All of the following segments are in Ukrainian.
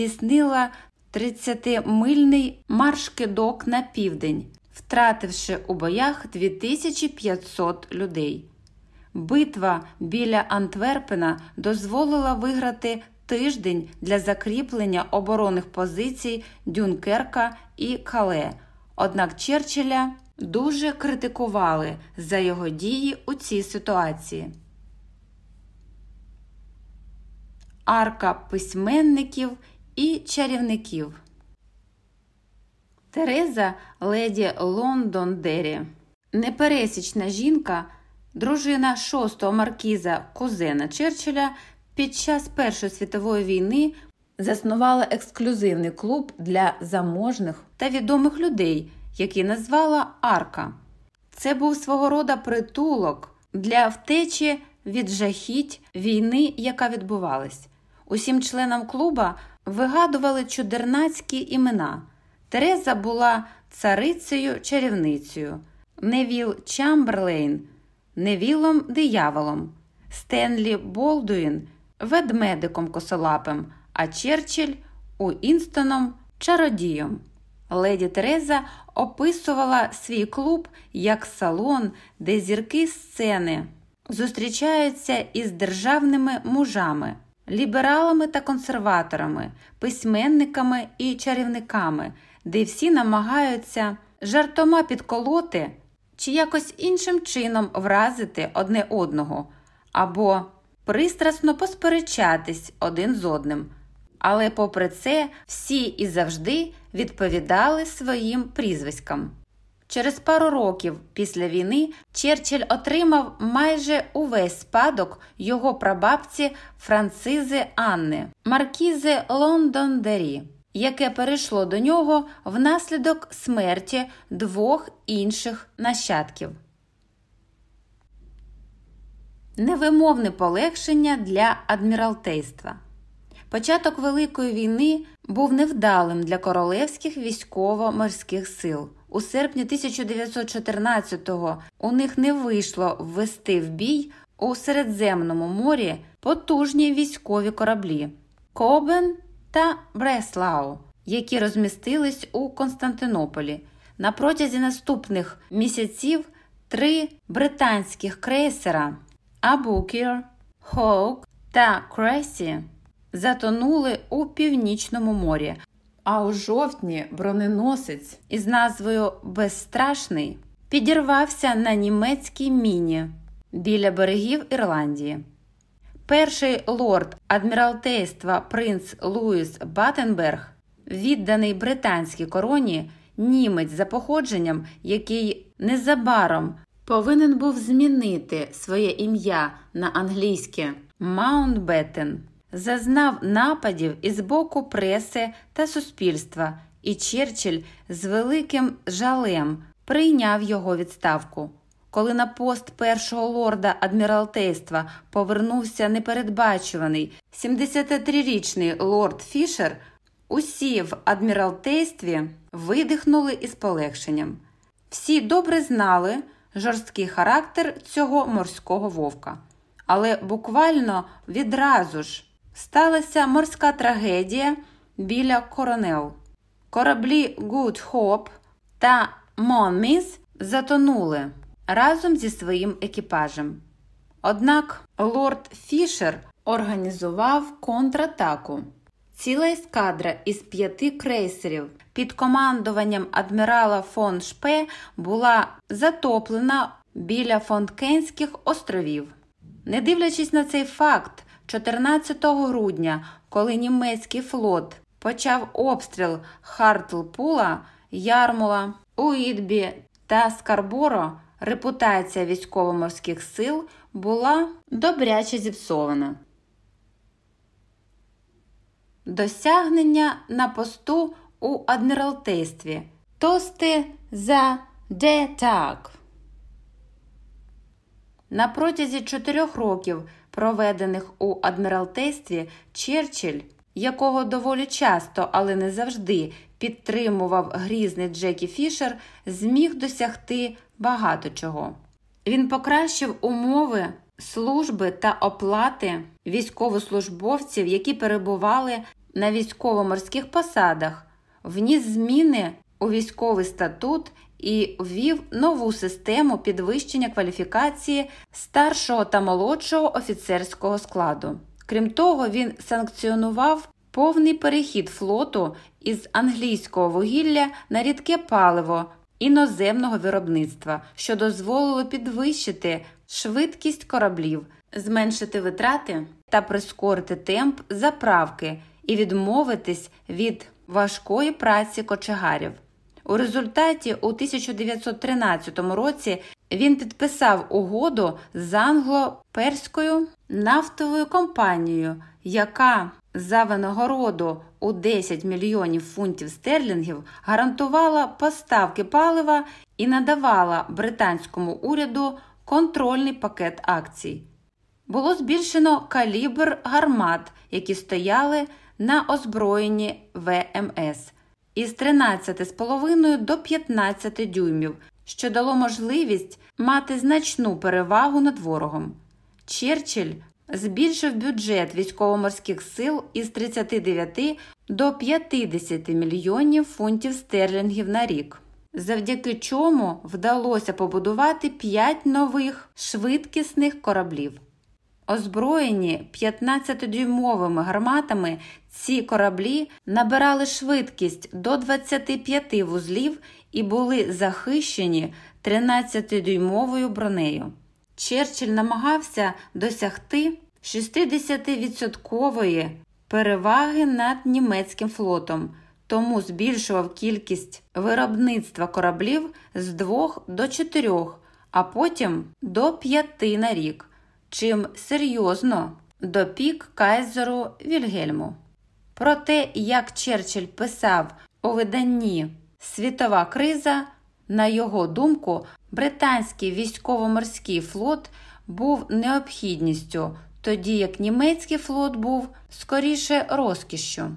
здійснила 30-мильний марш-кидок на південь, втративши у боях 2500 людей. Битва біля Антверпена дозволила виграти тиждень для закріплення оборонних позицій Дюнкерка і Кале. Однак Черчилля дуже критикували за його дії у цій ситуації. Арка письменників і чарівників. Тереза леді Лондондері, непересічна жінка, дружина шостого маркіза Кузена Черчилля, під час Першої світової війни заснувала ексклюзивний клуб для заможних та відомих людей, який назвала Арка. Це був свого рода притулок для втечі від жахіть війни, яка відбувалась. Усім членам клуба вигадували чудернацькі імена. Тереза була царицею чарівницею, Невіл Чамберлейн, Невілом дияволом, Стенлі Болдуін ведмедиком косолапим, а Черчилль Вінстоном чародієм. Леді Тереза описувала свій клуб як салон, де зірки сцени зустрічаються із державними мужами, лібералами та консерваторами, письменниками і чарівниками, де всі намагаються жартома підколоти чи якось іншим чином вразити одне одного, або пристрасно посперечатись один з одним. Але, попри це, всі і завжди відповідали своїм прізвиськам. Через пару років після війни Черчилль отримав майже увесь спадок його прабабці Францизи Анни, маркізи Лондондері, яке перейшло до нього внаслідок смерті двох інших нащадків. Невимовне полегшення для адміралтейства. Початок Великої війни був невдалим для королевських військово-морських сил. У серпні 1914-го у них не вийшло ввести в бій у Середземному морі потужні військові кораблі Кобен та Бреслау, які розмістились у Константинополі. На протязі наступних місяців три британських крейсера Абукір, Хоук та Кресі затонули у північному морі. А у жовтні броненосець із назвою Безстрашний підірвався на німецькій міні біля берегів Ірландії. Перший лорд адміралтейства принц Луїс Баттенберг, відданий британській короні, німець за походженням, який незабаром повинен був змінити своє ім'я на англійське Маунтбеттен, зазнав нападів із боку преси та суспільства, і Черчилль з великим жалем прийняв його відставку. Коли на пост першого лорда адміралтейства повернувся непередбачуваний 73-річний лорд Фішер, усі в адміралтействі видихнули із полегшенням. Всі добре знали жорсткий характер цього морського вовка. Але буквально відразу ж сталася морська трагедія біля Коронел. Кораблі Good Hope та Monmouth затонули разом зі своїм екіпажем. Однак лорд Фішер організував контратаку. Ціла ескадра із п'яти крейсерів під командуванням адмірала фон Шпе була затоплена біля Фонткенських островів. Не дивлячись на цей факт, 14 грудня, коли німецький флот почав обстріл Хартлпула, Ярмула, Уїдбі та Скарборо, репутація військово-морських сил була добряче зіпсована. Досягнення на посту у адміралтействі. Тости за де так. На протязі чотирьох років, проведених у адміралтействі, Черчилль, якого доволі часто, але не завжди підтримував грізний Джекі Фішер, зміг досягти багато чого. Він покращив умови служби та оплати військовослужбовців, які перебували на військово-морських посадах, вніс зміни у військовий статут і ввів нову систему підвищення кваліфікації старшого та молодшого офіцерського складу. Крім того, він санкціонував повний перехід флоту із англійського вугілля на рідке паливо іноземного виробництва, що дозволило підвищити швидкість кораблів, зменшити витрати та прискорити темп заправки і відмовитись від важкої праці кочегарів. У результаті у 1913 році він підписав угоду з англо-перською нафтовою компанією, яка за винагороду у 10 мільйонів фунтів стерлінгів гарантувала поставки палива і надавала британському уряду контрольний пакет акцій. Було збільшено калібр гармат, які стояли на озброєнні ВМС із 13,5 до 15 дюймів, що дало можливість мати значну перевагу над ворогом. Черчилль збільшив бюджет військово-морських сил із 39 до 50 мільйонів фунтів стерлінгів на рік, завдяки чому вдалося побудувати 5 нових швидкісних кораблів. Озброєні 15-дюймовими гарматами, ці кораблі набирали швидкість до 25 вузлів і були захищені 13-дюймовою бронею. Черчилль намагався досягти 60% переваги над німецьким флотом, тому збільшував кількість виробництва кораблів з 2 до 4, а потім до 5 на рік чим серйозно допік кайзеру Вільгельму. Про те, як Черчилль писав у виданні Світова криза, на його думку, британський військово-морський флот був необхідністю, тоді як німецький флот був скоріше розкішшю.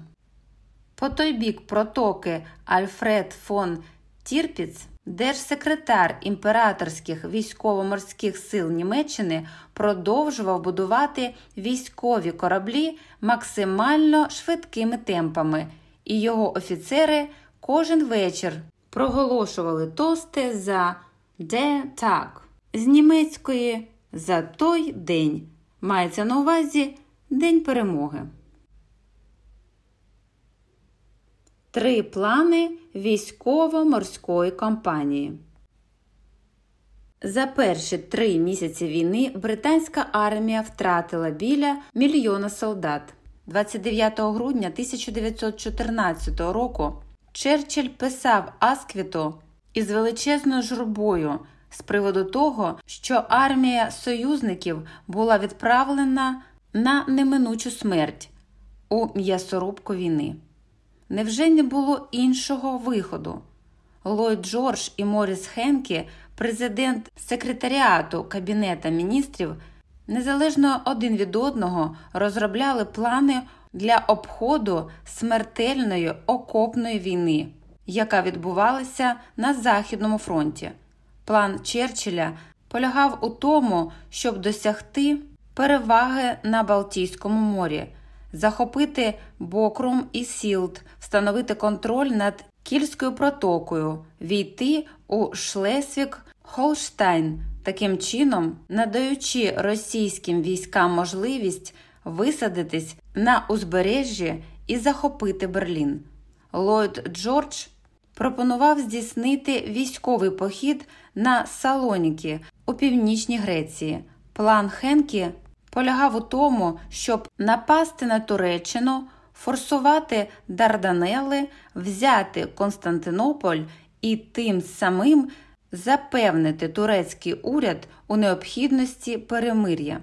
По той бік протоки Альфред фон Тірпіц Держсекретар імператорських військово-морських сил Німеччини продовжував будувати військові кораблі максимально швидкими темпами, і його офіцери кожен вечір проголошували тости за «де так» з німецької за той день. Мається на увазі День перемоги. Три плани військово-морської кампанії. За перші три місяці війни британська армія втратила біля мільйона солдат. 29 грудня 1914 року Черчилль писав Асквіту із величезною журбою з приводу того, що армія союзників була відправлена на неминучу смерть у м'ясорубку війни. Невже не було іншого виходу? Ллойд Джордж і Моріс Хенкі, президент секретаріату Кабінета міністрів, незалежно один від одного розробляли плани для обходу смертельної окопної війни, яка відбувалася на Західному фронті. План Черчилля полягав у тому, щоб досягти переваги на Балтійському морі захопити Боркум і Сілт, встановити контроль над Кільською протокою, увійти у Шлезвіг-Гольштейн, таким чином надаючи російським військам можливість висадитись на узбережжі і захопити Берлін. Ллойд Джордж пропонував здійснити військовий похід на Салоніки у північній Греції. План Хенкі полягав у тому, щоб напасти на Туреччину, форсувати Дарданели, взяти Константинополь і тим самим запевнити турецький уряд у необхідності перемир'я.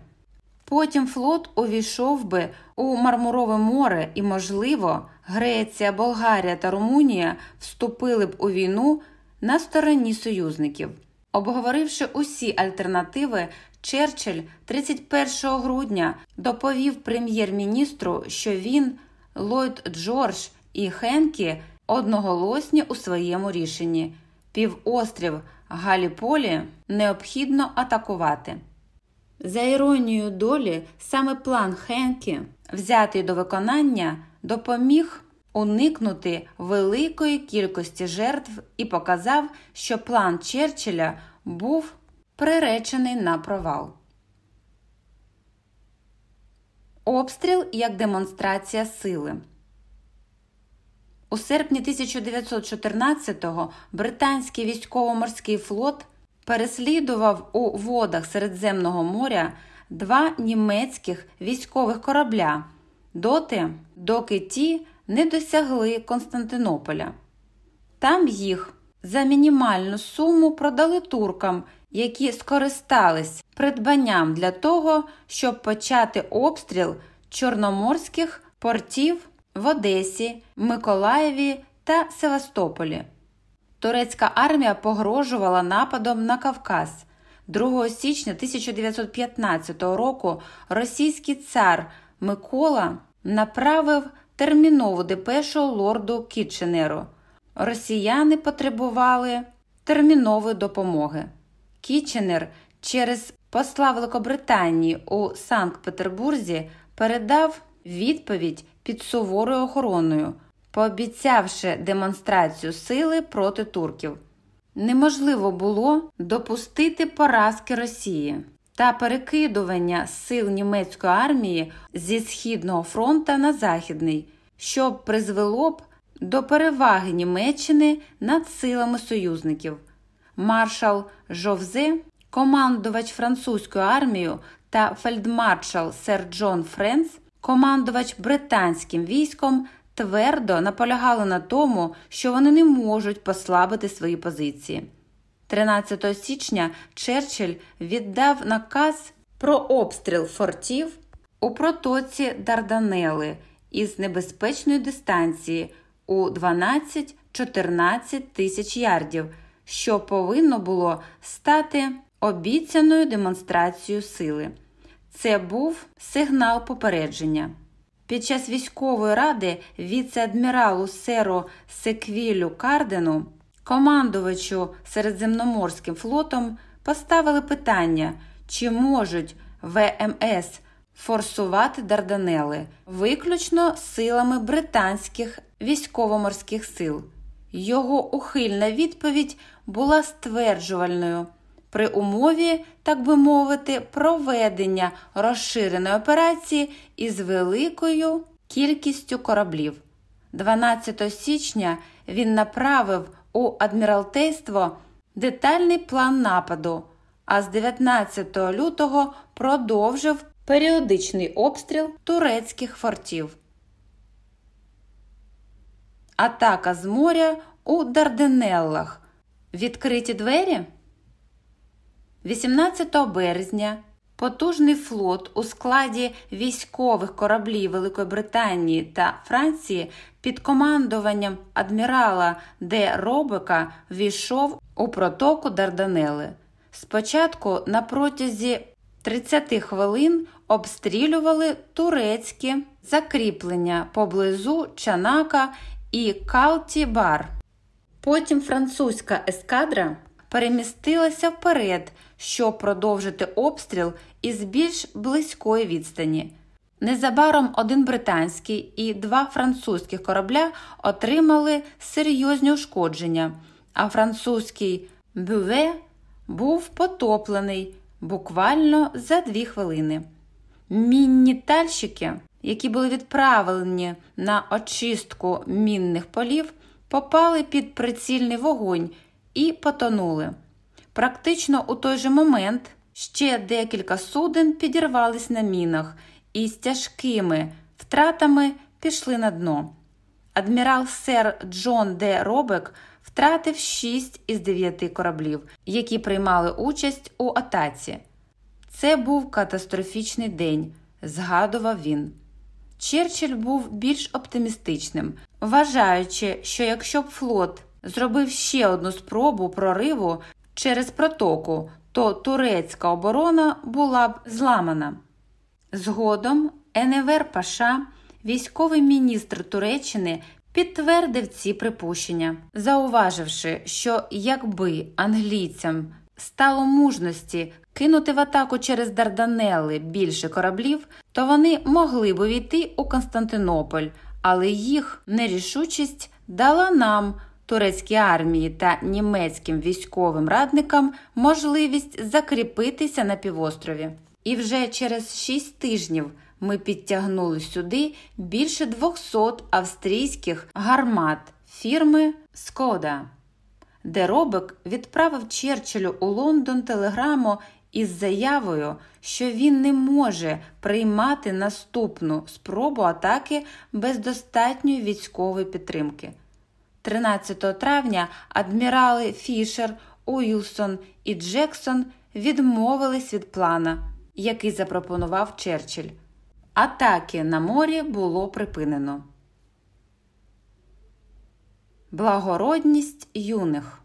Потім флот увійшов би у Мармурове море і, можливо, Греція, Болгарія та Румунія вступили б у війну на стороні союзників. Обговоривши усі альтернативи, Черчилль 31 грудня доповів прем'єр-міністру, що він, Ллойд Джордж і Хенкі одноголосні у своєму рішенні. Півострів Галіполі необхідно атакувати. За іронією долі, саме план Хенкі, взятий до виконання, допоміг уникнути великої кількості жертв і показав, що план Черчилля був приречений на провал. Обстріл як демонстрація сили. У серпні 1914-го британський військово-морський флот переслідував у водах Середземного моря два німецьких військових корабля доти, доки ті не досягли Константинополя. Там їх за мінімальну суму продали туркам, які скористались придбанням для того, щоб почати обстріл чорноморських портів в Одесі, Миколаєві та Севастополі. Турецька армія погрожувала нападом на Кавказ. 2 січня 1915 року російський цар Микола направив термінову депешу лорду Кітченеру. Росіяни потребували термінової допомоги. Кітченер через посла Великобританії у Санкт-Петербурзі передав відповідь під суворою охороною, пообіцявши демонстрацію сили проти турків. Неможливо було допустити поразки Росії та перекидування сил німецької армії зі Східного фронту на Західний, що призвело б до переваги Німеччини над силами союзників. Маршал Жовзе, командувач французькою армією та фельдмаршал сер Джон Френс, командувач британським військом, твердо наполягали на тому, що вони не можуть послабити свої позиції. 13 січня Черчилль віддав наказ про обстріл фортів у протоці Дарданели із небезпечної дистанції у 12-14 тисяч ярдів, що повинно було стати обіцяною демонстрацією сили. Це був сигнал попередження. Під час військової ради віце-адміралу Серо Секвілю Кардену, командувачу Середземноморським флотом, поставили питання, чи можуть ВМС форсувати Дарданели виключно силами британських військово-морських сил. Його ухильна відповідь була стверджувальною при умові, так би мовити, проведення розширеної операції із великою кількістю кораблів. 12 січня він направив у адміралтейство детальний план нападу, а з 19 лютого продовжив періодичний обстріл турецьких фортів. Атака з моря у Дарденеллах. Відкриті двері. 18 березня потужний флот у складі військових кораблів Великої Британії та Франції під командуванням адмірала Де Робека війшов у протоку Дарданели. Спочатку на протязі 30 хвилин обстрілювали турецькі закріплення поблизу Чанака і Калті-Бар. Потім французька ескадра перемістилася вперед, щоб продовжити обстріл із більш близької відстані. Незабаром один британський і два французьких корабля отримали серйозні ушкодження, а французький бюве був потоплений буквально за дві хвилини. Мінні тальщики, які були відправлені на очистку мінних полів, попали під прицільний вогонь і потонули. Практично у той же момент ще декілька суден підірвались на мінах і з тяжкими втратами пішли на дно. Адмірал сер Джон Де Робек втратив 6 із 9 кораблів, які приймали участь у атаці. Це був катастрофічний день, згадував він. Черчилль був більш оптимістичним, вважаючи, що якщо б флот зробив ще одну спробу прориву через протоку, то турецька оборона була б зламана. Згодом Еневер Паша, військовий міністр Туреччини, підтвердив ці припущення, зауваживши, що якби англійцям стало мужності кинути в атаку через Дарданели більше кораблів, то вони могли б увійти у Константинополь, але їх нерішучість дала нам, турецькій армії та німецьким військовим радникам, можливість закріпитися на півострові. І вже через шість тижнів ми підтягнули сюди більше 200 австрійських гармат фірми Скода, де Робек відправив Черчиллю у Лондон телеграму із заявою, що він не може приймати наступну спробу атаки без достатньої військової підтримки. 13 травня адмірали Фішер, Уілсон і Джексон відмовились від плана, який запропонував Черчилль. Атаки на морі було припинено. Благородність юних.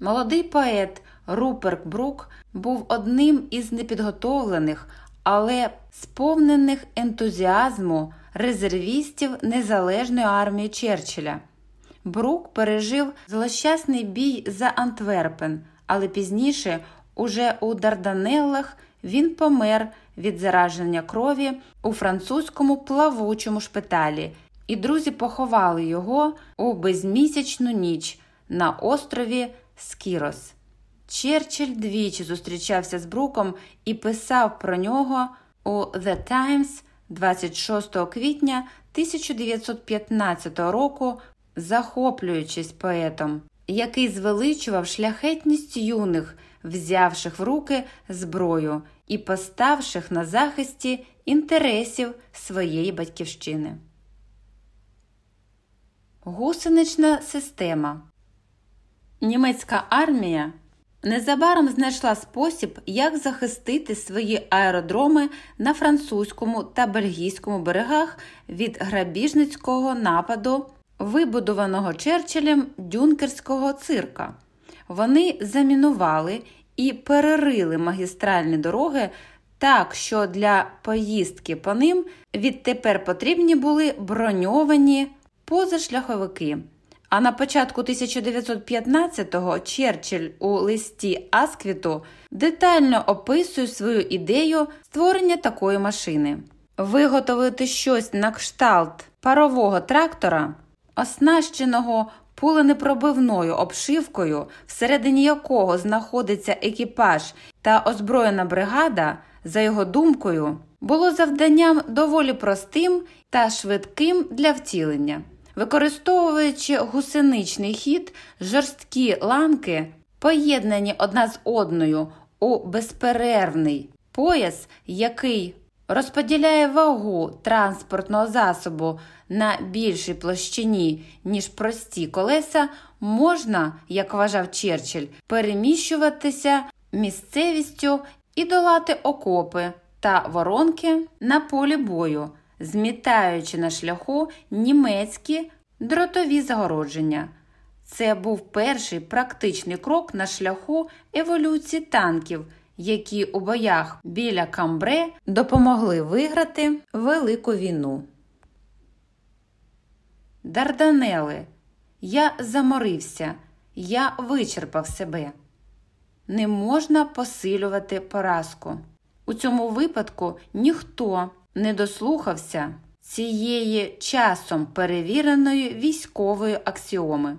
Молодий поет Руперт Брук був одним із непідготовлених, але сповнених ентузіазму резервістів Незалежної армії Черчилля. Брук пережив злощасний бій за Антверпен, але пізніше, уже у Дарданеллах, він помер від зараження крові у французькому плавучому шпиталі, і друзі поховали його у безмісячну ніч на острові Скірос. Черчилль двічі зустрічався з Бруком і писав про нього у The Times 26 квітня 1915 року, захоплюючись поетом, який звеличував шляхетність юних, взявших в руки зброю і поставших на захисті інтересів своєї батьківщини. Гусенична система Німецька армія незабаром знайшла спосіб, як захистити свої аеродроми на французькому та бельгійському берегах від грабіжницького нападу, вибудованого Черчиллем дюнкерського цирка. Вони замінували і перерили магістральні дороги так, що для поїздки по ним відтепер потрібні були броньовані позашляховики. А на початку 1915-го Черчилль у листі Асквіту детально описує свою ідею створення такої машини. Виготовити щось на кшталт парового трактора, оснащеного пуленепробивною обшивкою, всередині якого знаходиться екіпаж та озброєна бригада, за його думкою, було завданням доволі простим та швидким для втілення. Використовуючи гусеничний хід, жорсткі ланки, поєднані одна з одною у безперервний пояс, який розподіляє вагу транспортного засобу на більшій площині, ніж прості колеса, можна, як вважав Черчилль, переміщуватися місцевістю і долати окопи та воронки на полі бою змітаючи на шляху німецькі дротові загородження. Це був перший практичний крок на шляху еволюції танків, які у боях біля Камбре допомогли виграти Велику війну. Дарданели. Я заморився, я вичерпав себе. Не можна посилювати поразку. У цьому випадку ніхто не дослухався цієї часом перевіреної військової аксіоми.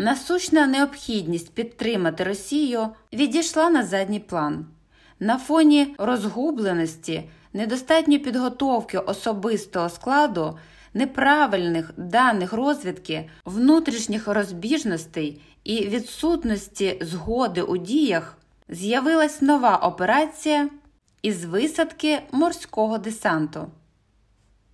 Насущна необхідність підтримати Росію відійшла на задній план. На фоні розгубленості, недостатньої підготовки особистого складу, неправильних даних розвідки, внутрішніх розбіжностей і відсутності згоди у діях з'явилась нова операція із висадки морського десанту.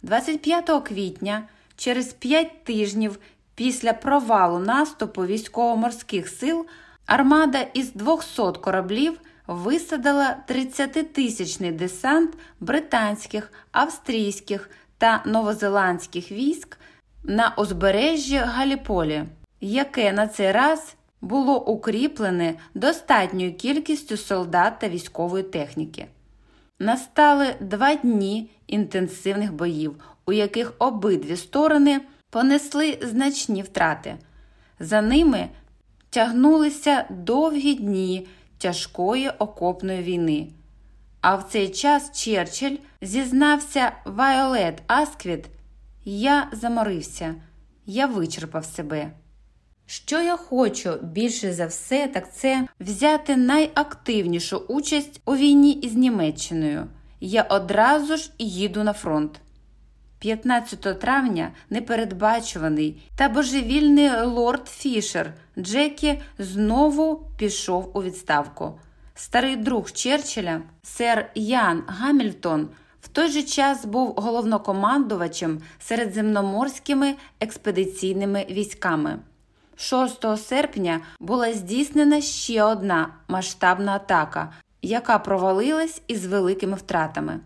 25 квітня, через 5 тижнів після провалу наступу військово-морських сил, армада із 200 кораблів висадила 30-тисячний десант британських, австрійських та новозеландських військ на узбережжі Галіполі, яке на цей раз було укріплене достатньою кількістю солдат та військової техніки. Настали два дні інтенсивних боїв, у яких обидві сторони понесли значні втрати. За ними тягнулися довгі дні тяжкої окопної війни. А в цей час Черчилль зізнався Вайолет Асквіт, я заморився, я вичерпав себе. Що я хочу більше за все, так це взяти найактивнішу участь у війні із Німеччиною. Я одразу ж їду на фронт. 15 травня непередбачуваний та божевільний лорд Фішер Джекі знову пішов у відставку. Старий друг Черчилля, сер Ян Гамільтон, в той же час був головнокомандувачем середземноморськими експедиційними військами. 6 серпня була здійснена ще одна масштабна атака, яка провалилась із великими втратами.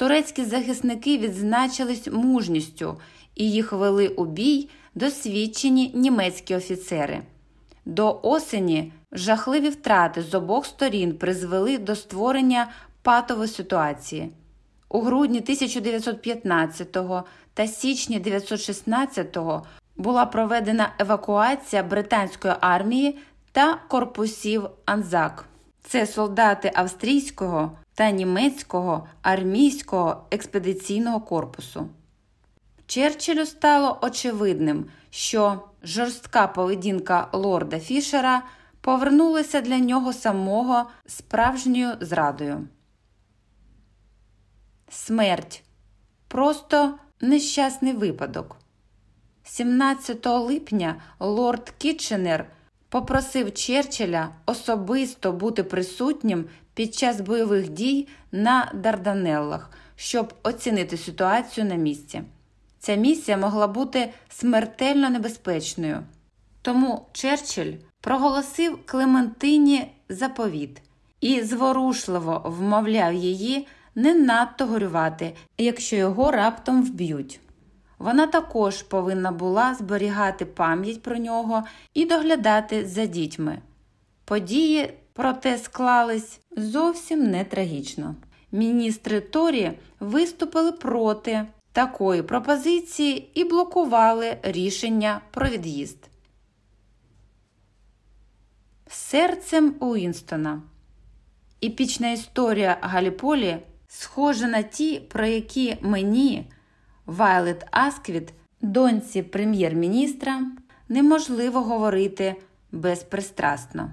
Турецькі захисники відзначились мужністю і їх вели у бій досвідчені німецькі офіцери. До осені жахливі втрати з обох сторін призвели до створення патової ситуації. У грудні 1915 та січні 1916 була проведена евакуація британської армії та корпусів Анзак. Це солдати австрійського та німецького армійського експедиційного корпусу. Черчиллю стало очевидним, що жорстка поведінка лорда Фішера повернулася для нього самого справжньою зрадою. Смерть просто нещасний випадок. 17 липня лорд Кітченер попросив Черчилля особисто бути присутнім під час бойових дій на Дарданеллах, щоб оцінити ситуацію на місці. Ця місія могла бути смертельно небезпечною. Тому Черчилль проголосив Клементині заповіт і зворушливо вмовляв її не надто горювати, якщо його раптом вб'ють. Вона також повинна була зберігати пам'ять про нього і доглядати за дітьми. Події, проте, склались зовсім не трагічно. Міністри Торі виступили проти такої пропозиції і блокували рішення про від'їзд. Серцем Уінстона. Епічна історія Галіполі схожа на ті, про які мені. Вайлет Асквіт, доньці прем'єр-міністра, неможливо говорити безпристрасно.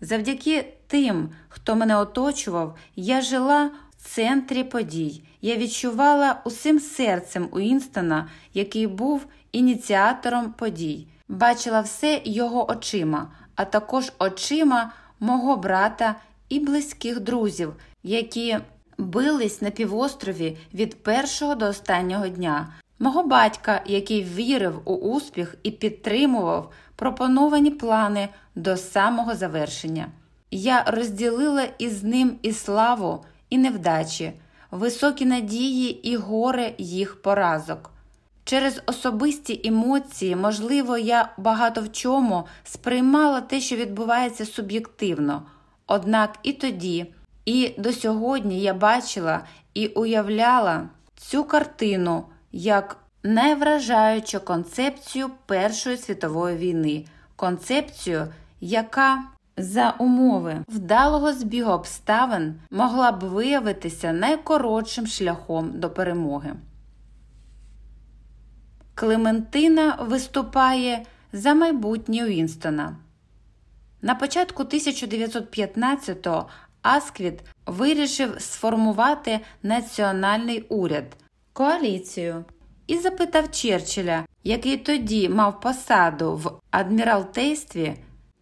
Завдяки тим, хто мене оточував, я жила в центрі подій. Я відчувала усім серцем Уінстона, який був ініціатором подій, бачила все його очима, а також очима мого брата і близьких друзів, які бились на півострові від першого до останнього дня, мого батька, який вірив у успіх і підтримував пропоновані плани до самого завершення. Я розділила із ним і славу, і невдачі, високі надії і горе їх поразок. Через особисті емоції, можливо, я багато в чому сприймала те, що відбувається суб'єктивно, однак і тоді. І до сьогодні я бачила і уявляла цю картину як найвражаючу концепцію Першої світової війни, концепцію, яка за умови вдалого збігу обставин могла б виявитися найкоротшим шляхом до перемоги. Клементина виступає за майбутнє Уінстона. На початку 1915-го Асквіт вирішив сформувати національний уряд, коаліцію і запитав Черчилля, який тоді мав посаду в адміралтействі,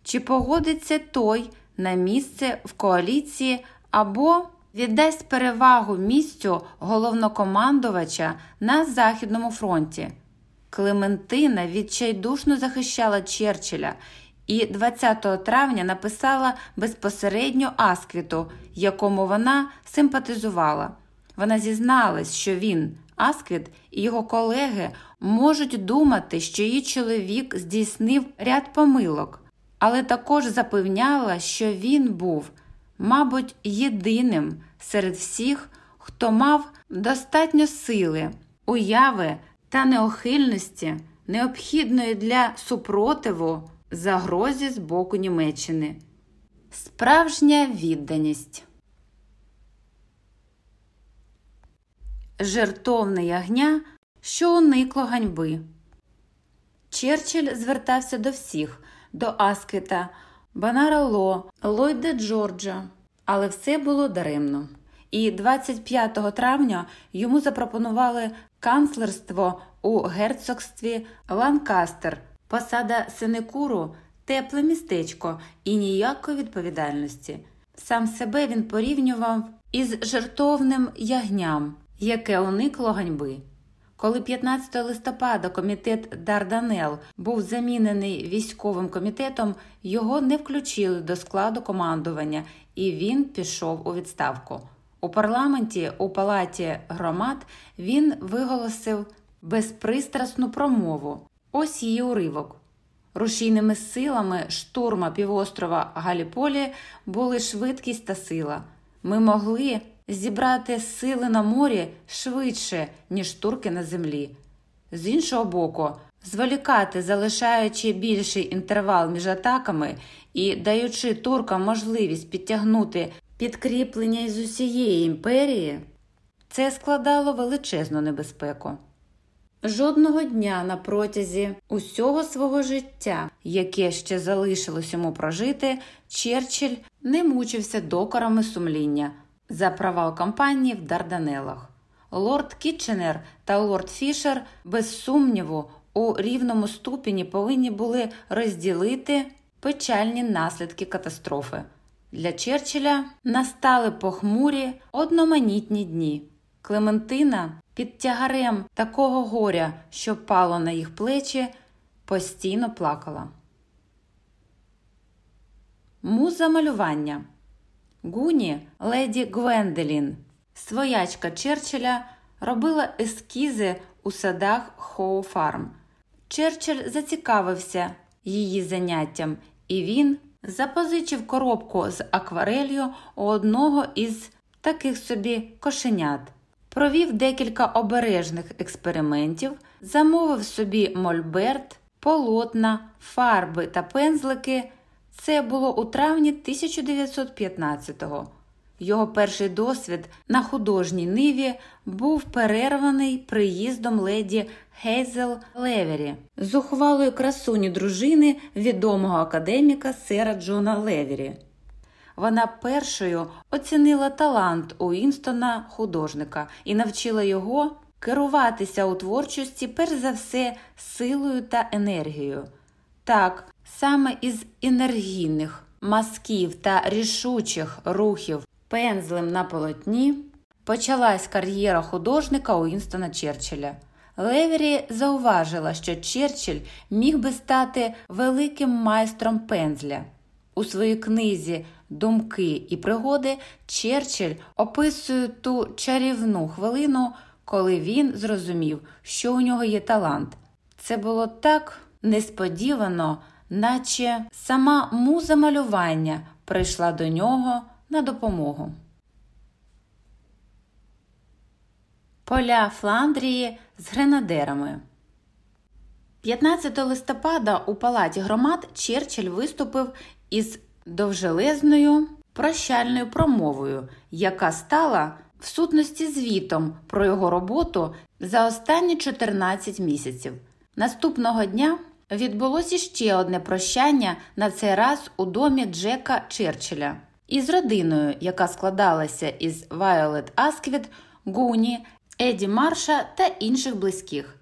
чи погодиться той на місце в коаліції або віддасть перевагу місцю головнокомандувача на Західному фронті. Клементина відчайдушно захищала Черчилля і 20 травня написала безпосередньо Асквіту, якому вона симпатизувала. Вона зізналась, що він, Асквіт і його колеги можуть думати, що її чоловік здійснив ряд помилок, але також запевняла, що він був, мабуть, єдиним серед всіх, хто мав достатньо сили, уяви та неохильності, необхідної для супротиву загрозі з боку Німеччини. Справжня відданість. Жертовне ягня, що уникло ганьби. Черчилль звертався до всіх, до Аскета, Банара Ло, Ллойда Джорджа, але все було даремно. І 25 травня йому запропонували канцлерство у герцогстві Ланкастер, посаду-синекуру, тепле містечко і ніякої відповідальності. Сам себе він порівнював із жертовним ягням, яке уникло ганьби. Коли 15 листопада комітет Дарданел був замінений військовим комітетом, його не включили до складу командування, і він пішов у відставку. У парламенті, у палаті громад, він виголосив безпристрасну промову. Ось її уривок. Рушійними силами штурма півострова Галіполі були швидкість та сила. Ми могли зібрати сили на морі швидше, ніж турки на землі. З іншого боку, зволікати, залишаючи більший інтервал між атаками і даючи туркам можливість підтягнути підкріплення із усієї імперії, це складало величезну небезпеку. Жодного дня на протязі усього свого життя, яке ще залишилось йому прожити, Черчилль не мучився докорами сумління за провал кампанії в Дарданелах. Лорд Кітченер та лорд Фішер, без сумніву, у рівному ступені повинні були розділити печальні наслідки катастрофи. Для Черчилля настали похмурі одноманітні дні. Клементина під тягарем такого горя, що пало на їх плечі, постійно плакала. Муза малювання Гуні леді Гвенделін, своячка Черчилля, робила ескізи у садах Хоу Фарм. Черчилль зацікавився її заняттям, і він запозичив коробку з акварелью у одного із таких собі кошенят, провів декілька обережних експериментів, замовив собі мольберт, полотна, фарби та пензлики. Це було у травні 1915-го. Його перший досвід на художній ниві був перерваний приїздом леді Гейзел Левері, зухвалої красуні дружини відомого академіка сера Джона Левері. Вона першою оцінила талант Уінстона художника і навчила його керуватися у творчості, перш за все, силою та енергією. Так, саме із енергійних мазків та рішучих рухів пензлем на полотні почалась кар'єра художника Уінстона Черчилля. Левері зауважила, що Черчилль міг би стати великим майстром пензля. У своїй книзі Думки і пригоди Черчилль описує ту чарівну хвилину, коли він зрозумів, що у нього є талант. Це було так несподівано, наче сама муза малювання прийшла до нього на допомогу. Поля Фландрії з гренадерами. 15 листопада у палаті громад Черчилль виступив із довжелезною прощальною промовою, яка стала в сутності звітом про його роботу за останні 14 місяців. Наступного дня відбулося ще одне прощання на цей раз у домі Джека Черчилля із родиною, яка складалася із Вайолет Асквіт, Гуні, Еді Марша та інших близьких.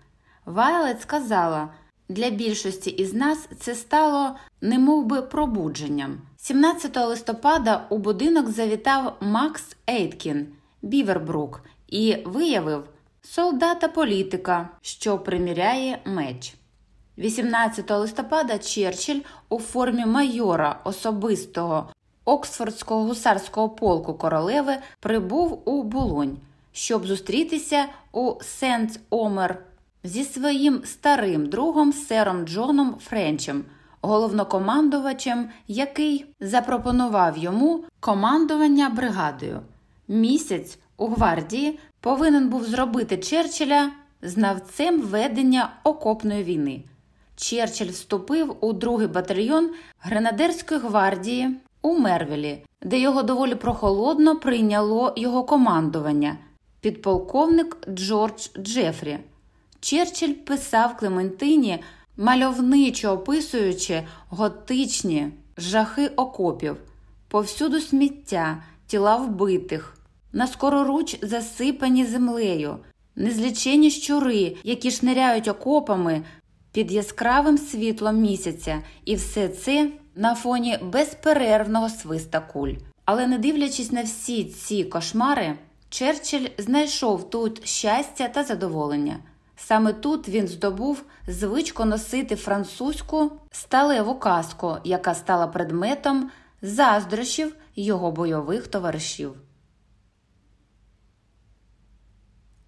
Вайолет сказала. Для більшості із нас це стало немовби пробудженням. 17 листопада у будинок завітав Макс Ейткін Бівербрук і виявив солдата політика, що приміряє меч. 18 листопада Черчилль у формі майора особистого Оксфордського гусарського полку королеви прибув у Булонь, щоб зустрітися у Сент Омер зі своїм старим другом сером Джоном Френчем, головнокомандувачем, який запропонував йому командування бригадою. Місяць у гвардії повинен був зробити Черчилля знавцем ведення окопної війни. Черчилль вступив у другий батальйон гренадерської гвардії у Мервелі, де його доволі прохолодно прийняло його командування підполковник Джордж Джефрі. Черчилль писав Клементині, мальовничо описуючи готичні жахи окопів, повсюду сміття, тіла вбитих, на скороруч засипані землею, незлічені щури, які шниряють окопами під яскравим світлом місяця, і все це на фоні безперервного свиста куль. Але не дивлячись на всі ці кошмари, Черчилль знайшов тут щастя та задоволення. Саме тут він здобув звичку носити французьку сталеву каску, яка стала предметом заздрощів його бойових товаришів.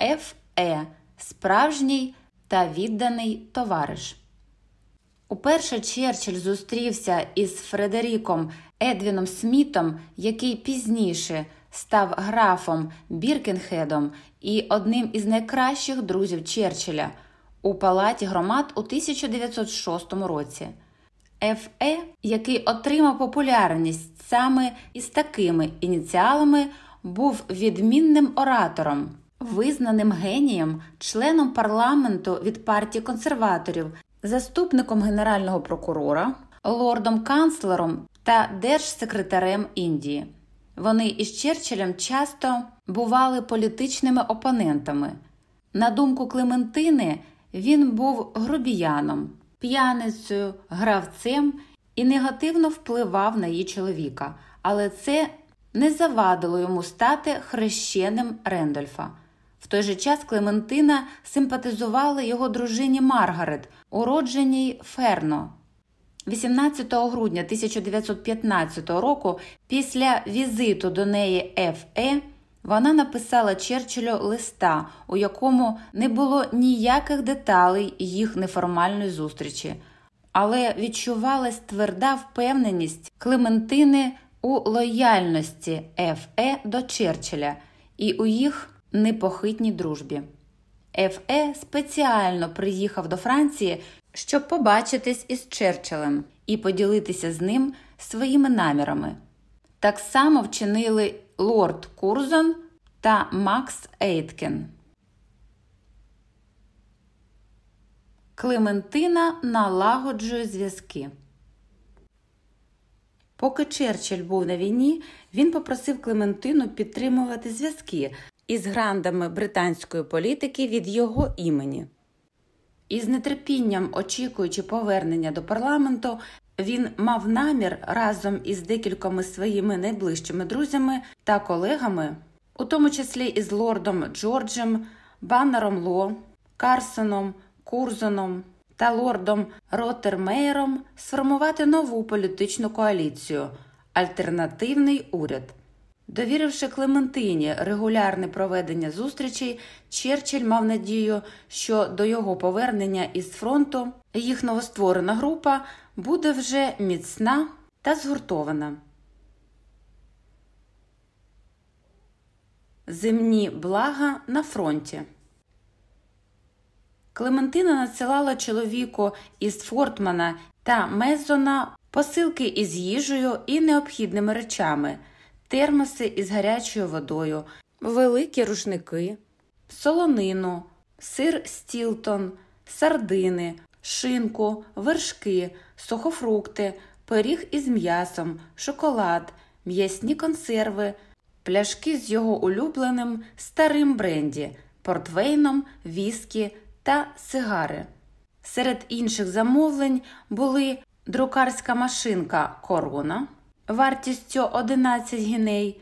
Ф.Е. справжній та відданий товариш. Уперше Черчилль зустрівся із Фредеріком Едвіном Смітом, який пізніше став графом Біркенхедом і одним із найкращих друзів Черчилля у палаті громад у 1906 році. Ф.Е., який отримав популярність саме із такими ініціалами, був відмінним оратором, визнаним генієм, членом парламенту від партії консерваторів, заступником генерального прокурора, лордом канцлером та держсекретарем Індії. Вони із Черчиллем часто бували політичними опонентами. На думку Клементини, він був грубіяном, п'яницею, гравцем і негативно впливав на її чоловіка, але це не завадило йому стати хрещеним Рендольфа. В той же час Клементина симпатизувала його дружині Маргарет, уродженій Ферно. 18 грудня 1915 року, після візиту до неї Ф.Е., вона написала Черчиллю листа, у якому не було ніяких деталей їх неформальної зустрічі, але відчувалась тверда впевненість Клементини у лояльності Ф.Е. до Черчилля і у їх непохитній дружбі. Ф.Е. спеціально приїхав до Франції, щоб побачитись із Черчиллем і поділитися з ним своїми намірами. Так само вчинили лорд Курзон та Макс Ейткен. Клементина налагоджує зв'язки. Поки Черчилль був на війні, він попросив Клементину підтримувати зв'язки із грандами британської політики від його імені. Із нетерпінням очікуючи повернення до парламенту, він мав намір разом із декількома своїми найближчими друзями та колегами, у тому числі із лордом Джорджем, Баннером Ло, Карсоном, Курзоном та лордом Роттермейером, сформувати нову політичну коаліцію альтернативний уряд. Довіривши Клементині регулярне проведення зустрічей, Черчилль мав надію, що до його повернення із фронту їх новостворена група буде вже міцна та згуртована. Земні блага на фронті. Клементина надсилала чоловіку із Фортмана та Мезона посилки із їжею і необхідними речами термоси із гарячою водою, великі рушники, солонину, сир стілтон, сардини, шинку, вершки, сухофрукти, пиріг із м'ясом, шоколад, м'ясні консерви, пляшки з його улюбленим старим бренді, портвейном, віскі та сигари. Серед інших замовлень були друкарська машинка Корона вартістю 11 гіней,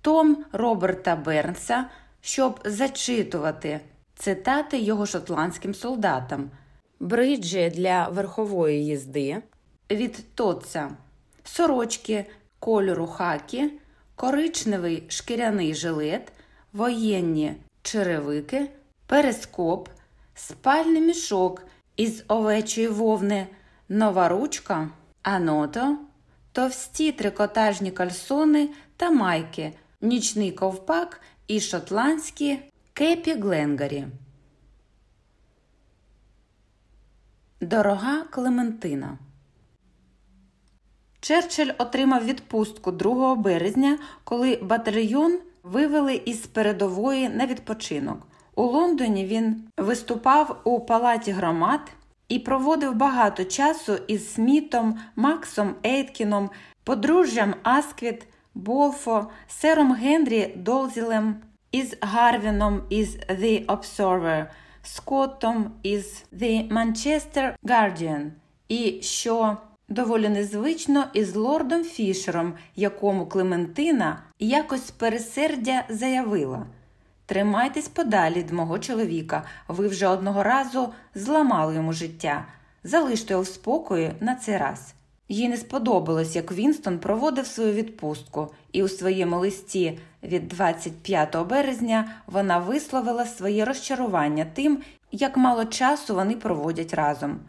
том Роберта Бернса, щоб зачитувати цитати його шотландським солдатам, бриджі для верхової їзди від Тотца, сорочки кольору хакі, коричневий шкіряний жилет, воєнні черевики, перископ, спальний мішок із овечої вовни, нова ручка, аното товсті трикотажні кальсони та майки, нічний ковпак і шотландські кепі Гленгарі. Дорога Клементина. Черчилль отримав відпустку 2 березня, коли батальйон вивели із передової на відпочинок. У Лондоні він виступав у палаті громад і проводив багато часу із Смітом, Максом Ейткіном, подружжям Асквіт, Болфо, сером Генрі Долзілем, із Гарвіном із The Observer, Скоттом із The Manchester Guardian і що доволі незвично із лордом Фішером, якому Клементина якось пересердя заявила. Тримайтесь подалі від мого чоловіка, ви вже одного разу зламали йому життя. Залиште його в спокої на цей раз. Їй не сподобалось, як Вінстон проводив свою відпустку, і у своєму листі від 25 березня вона висловила своє розчарування тим, як мало часу вони проводять разом.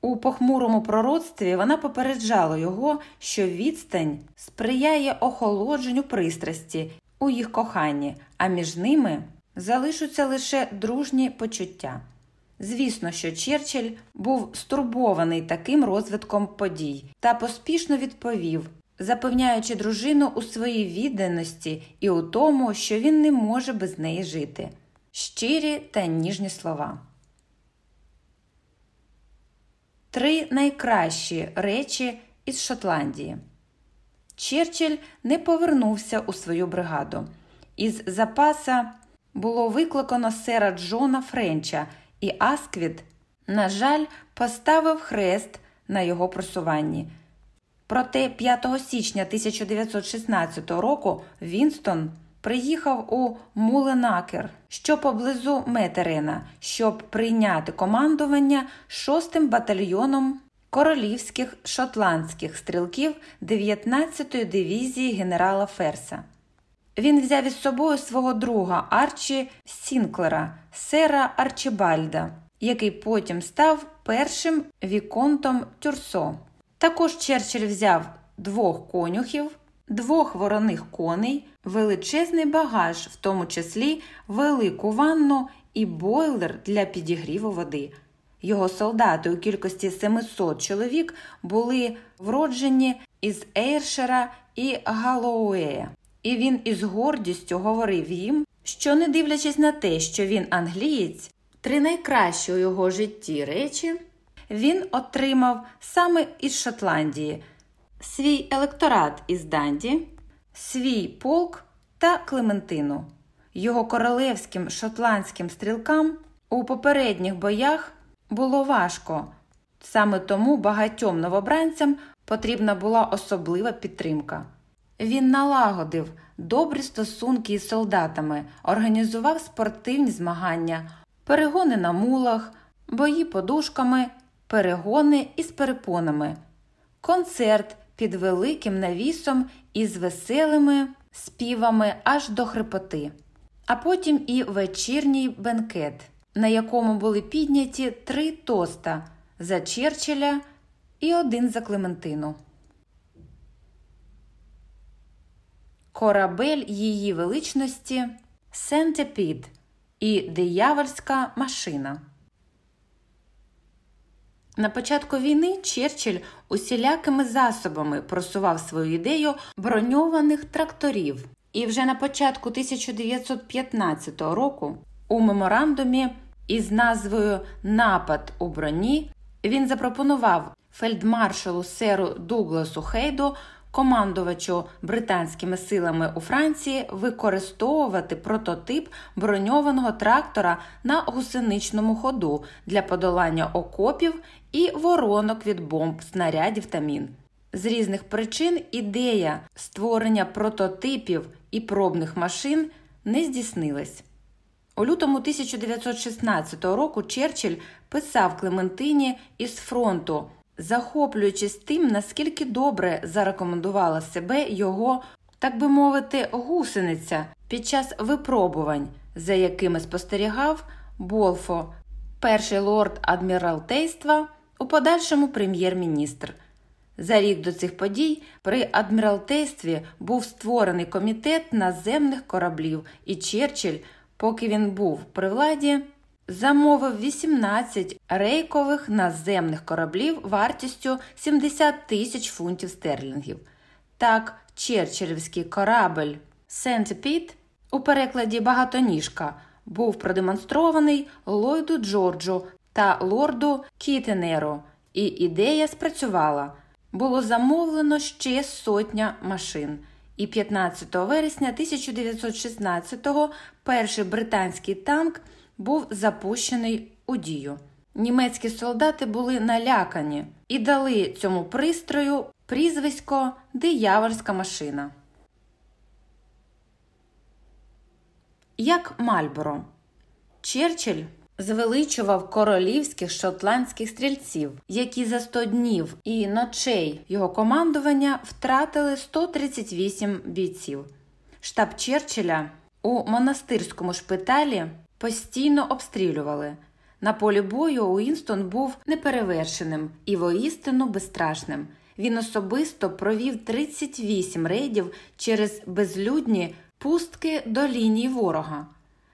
У похмурому пророцтві вона попереджала його, що відстань сприяє охолодженню пристрасті у їх коханні, а між ними залишаться лише дружні почуття. Звісно, що Черчилль був стурбований таким розвитком подій та поспішно відповів, запевняючи дружину у своїй відданості і у тому, що він не може без неї жити. Щирі та ніжні слова. Три найкращі речі із Шотландії. Черчилль не повернувся у свою бригаду. Із запаса було викликано сера Джона Френча, і Асквіт, на жаль, поставив хрест на його просуванні. Проте 5 січня 1916 року Вінстон приїхав у Муленакер, що поблизу Метерена, щоб прийняти командування 6-м батальйоном королівських шотландських стрілків 19-ї дивізії генерала Ферса. Він взяв із собою свого друга Арчі Сінклера, сера Арчибальда, який потім став першим віконтом Тюрсо. Також Черчилль взяв двох конюхів, двох вороних коней, величезний багаж, в тому числі велику ванну і бойлер для підігріву води. Його солдати у кількості 700 чоловік були вроджені із Ейршера і Галоуея, і він із гордістю говорив їм, що, не дивлячись на те, що він англієць, три найкращі у його житті речі він отримав саме із Шотландії свій електорат із Данді, свій полк та Клементину. Його королевським шотландським стрілкам у попередніх боях було важко, саме тому багатьом новобранцям потрібна була особлива підтримка. Він налагодив добрі стосунки із солдатами, організував спортивні змагання, перегони на мулах, бої подушками, перегони із перепонами, концерт під великим навісом із веселими співами аж до хрипоти, а потім і вечірній бенкет, на якому були підняті три тоста за Черчилля і один за Клементину. Корабель її величності Сентепід і диявольська машина. На початку війни Черчилль усілякими засобами просував свою ідею броньованих тракторів, і вже на початку 1915 року у меморандумі із назвою Напад у броні він запропонував фельдмаршалу серу Дугласу Хейду командувачу британськими силами у Франції використовувати прототип броньованого трактора на гусеничному ходу для подолання окопів і воронок від бомб, снарядів та мін. З різних причин ідея створення прототипів і пробних машин не здійснилась. У лютому 1916 року Черчилль писав Клементині із фронту захоплюючись тим, наскільки добре зарекомендувала себе його, так би мовити, гусениця під час випробувань, за якими спостерігав Болфо, перший лорд адміралтейства, у подальшому прем'єр-міністр. За рік до цих подій при адміралтействі був створений комітет наземних кораблів, і Черчилль, поки він був при владі, замовив 18 рейкових наземних кораблів вартістю 70 тисяч фунтів стерлінгів. Так, Черчиллівський корабль Сент-Піт у перекладі багатоніжка був продемонстрований Ллойду Джорджу та лорду Кітенеру, і ідея спрацювала. Було замовлено ще сотня машин. І 15 вересня 1916-го перший британський танк був запущений у дію. Німецькі солдати були налякані і дали цьому пристрою прізвисько Диявольська машина. Як Мальборо Черчилль звеличував королівських шотландських стрільців, які за 100 днів і ночей його командування втратили 138 бійців. Штаб Черчилля у монастирському шпиталі постійно обстрілювали. На полі бою Уінстон був неперевершеним і воістину безстрашним. Він особисто провів 38 рейдів через безлюдні пустки до лінії ворога.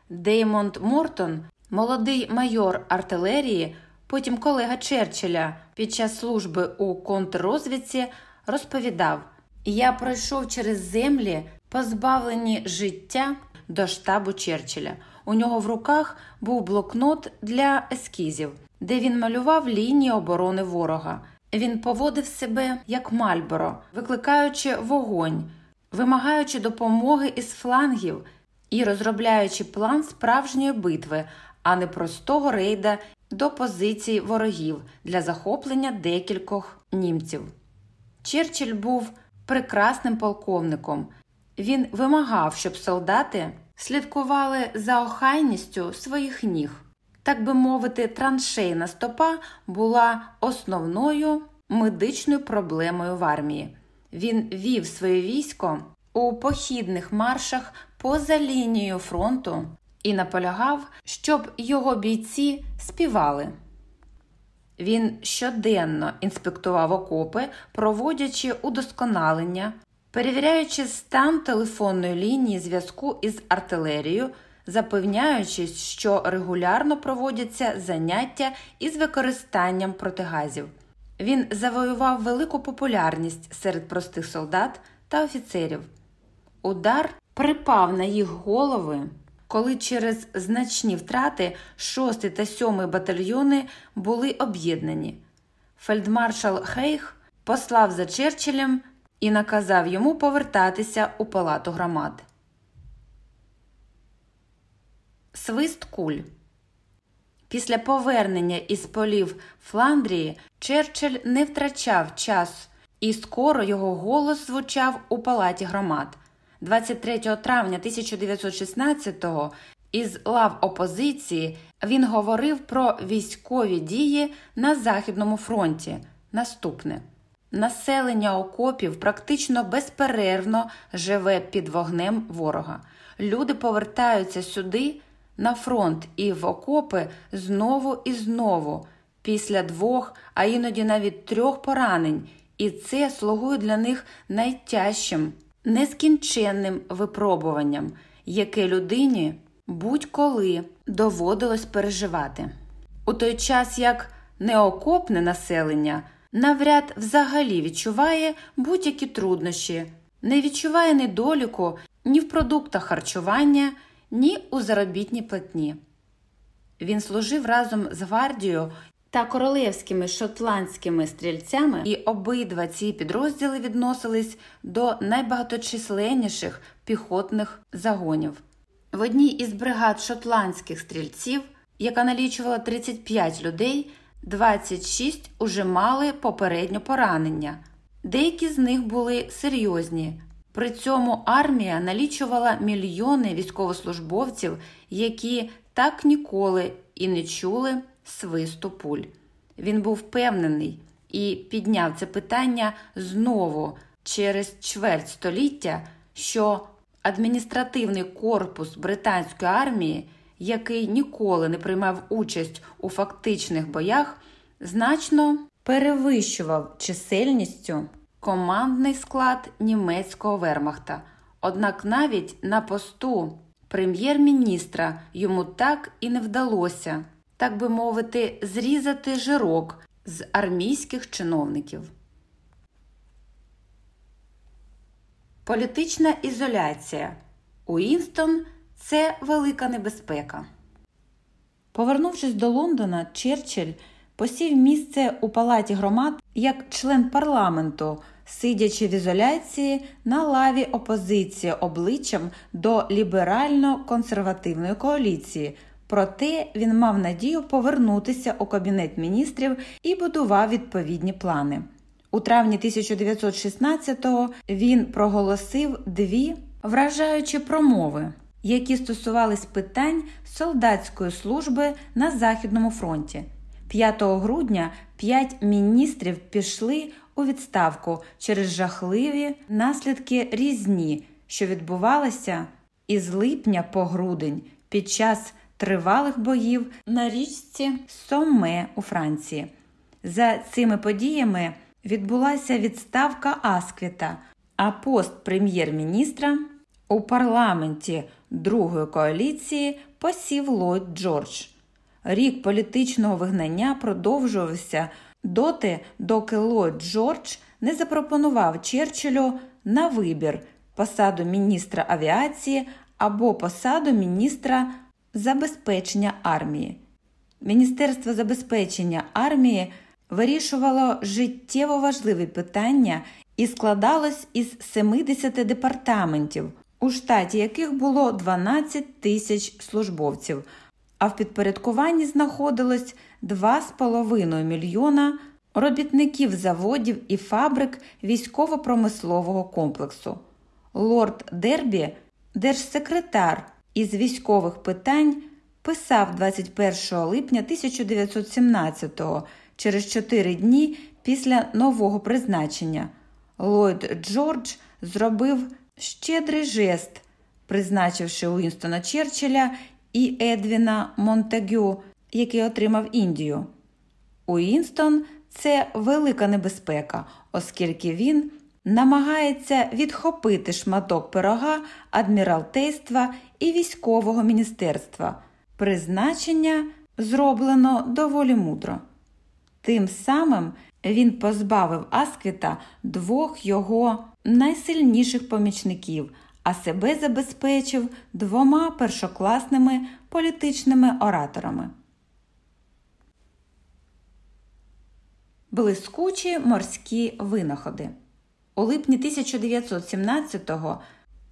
Деймонд Мортон, молодий майор артилерії, потім колега Черчилля під час служби у контррозвідці, розповідав: Я пройшов через землі, позбавлені життя до штабу Черчилля. У нього в руках був блокнот для ескізів, де він малював лінії оборони ворога. Він поводив себе як Мальборо, викликаючи вогонь, вимагаючи допомоги із флангів і розробляючи план справжньої битви, а не простого рейда до позицій ворогів для захоплення декількох німців. Черчилль був прекрасним полковником. Він вимагав, щоб солдати слідкували за охайністю своїх ніг. Так би мовити, траншейна стопа була основною медичною проблемою в армії. Він вів своє військо у похідних маршах поза лінією фронту і наполягав, щоб його бійці співали. Він щоденно інспектував окопи, проводячи удосконалення, перевіряючи стан телефонної лінії зв'язку із артилерією, запевняючись, що регулярно проводяться заняття із використанням протигазів. Він завоював велику популярність серед простих солдат та офіцерів. Удар припав на їх голови, коли через значні втрати 6 та 7 батальйони були об'єднані. Фельдмаршал Хейх послав за Черчиллем і наказав йому повертатися у палату громад. Свист куль Після повернення із полів Фландрії Черчилль не втрачав час, і скоро його голос звучав у палаті громад. 23 травня 1916-го із лав опозиції він говорив про військові дії на Західному фронті. Наступне населення окопів практично безперервно живе під вогнем ворога. Люди повертаються сюди на фронт і в окопи знову і знову, після двох, а іноді навіть трьох поранень, і це слугує для них найтяжчим, нескінченним випробуванням, яке людині будь-коли доводилось переживати. У той час як неокопне населення навряд взагалі відчуває будь-які труднощі, не відчуває недоліку ні в продуктах харчування, ні у заробітній платні. Він служив разом з гвардією та королевськими шотландськими стрільцями, і обидва ці підрозділи відносились до найбагаточисленніших піхотних загонів. В одній із бригад шотландських стрільців, яка налічувала 35 людей, 26 уже мали попередньо поранення. Деякі з них були серйозні. При цьому армія налічувала мільйони військовослужбовців, які так ніколи і не чули свисту пуль. Він був впевнений і підняв це питання знову через чверть століття, що адміністративний корпус британської армії, який ніколи не приймав участь у фактичних боях, значно перевищував чисельністю командний склад німецького вермахта. Однак навіть на посту прем'єр-міністра йому так і не вдалося, так би мовити, зрізати жирок з армійських чиновників. Політична ізоляція Уінстон це велика небезпека. Повернувшись до Лондона, Черчилль посів місце у палаті громад як член парламенту, сидячи в ізоляції на лаві опозиції обличчям до ліберально-консервативної коаліції. Проте він мав надію повернутися у кабінет міністрів і будував відповідні плани. У травні 1916-го він проголосив дві вражаючі промови, які стосувались питань солдатської служби на Західному фронті. 5 грудня п'ять міністрів пішли у відставку через жахливі наслідки різні, що відбувалися із липня по грудень під час тривалих боїв на річці Соме у Франції. За цими подіями відбулася відставка Асквіта, а пост прем'єр-міністра у парламенті другої коаліції посів Ллойд Джордж. Рік політичного вигнання продовжувався доти, доки Ллойд Джордж не запропонував Черчиллю на вибір посаду міністра авіації або посаду міністра забезпечення армії. Міністерство забезпечення армії вирішувало життєво важливі питання і складалось із 70 департаментів, у штаті яких було 12 тисяч службовців, а в підпорядкуванні знаходилось 2,5 мільйона робітників заводів і фабрик військово-промислового комплексу. Лорд Дербі, держсекретар із військових питань, писав 21 липня 1917-го, через чотири дні після нового призначення. Ллойд Джордж зробив щедрий жест, призначивши Уінстона Черчилля і Едвіна Монтегю, який отримав Індію. Уінстон це велика небезпека, оскільки він намагається відхопити шматок пирога адміралтейства і військового міністерства. Призначення зроблено доволі мудро. Тим самим він позбавив Асквіта двох його найсильніших помічників, а себе забезпечив двома першокласними політичними ораторами. Блискучі морські винаходи. У липні 1917-го,